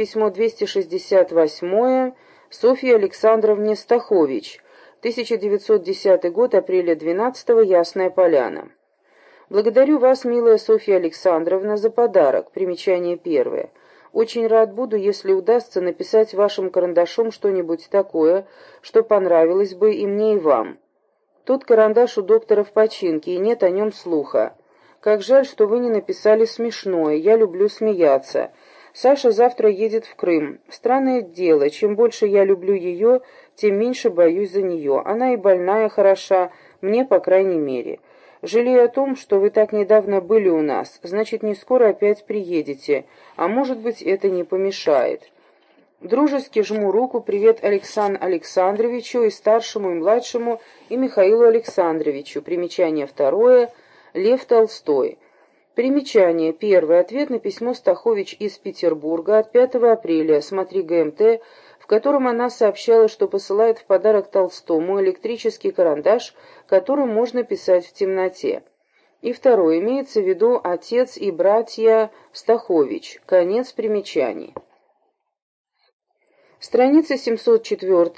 письмо 268 Софье Александровне Стахович, 1910 год, апреля 12 Ясная Поляна. Благодарю вас, милая Софья Александровна, за подарок. Примечание первое. Очень рад буду, если удастся написать вашим карандашом что-нибудь такое, что понравилось бы и мне, и вам. Тут карандаш у доктора в починке, и нет о нем слуха. Как жаль, что вы не написали смешное, я люблю смеяться. Саша завтра едет в Крым. Странное дело, чем больше я люблю ее, тем меньше боюсь за нее. Она и больная хороша, мне по крайней мере. Жалею о том, что вы так недавно были у нас, значит, не скоро опять приедете, а может быть, это не помешает. Дружески жму руку, привет Александру Александровичу и старшему, и младшему, и Михаилу Александровичу. Примечание второе. Лев Толстой. Примечание. Первое. Ответ на письмо Стахович из Петербурга от 5 апреля. Смотри ГМТ котором она сообщала, что посылает в подарок Толстому электрический карандаш, которым можно писать в темноте. И второе, имеется в виду отец и братья Стахович. Конец примечаний. Страница 704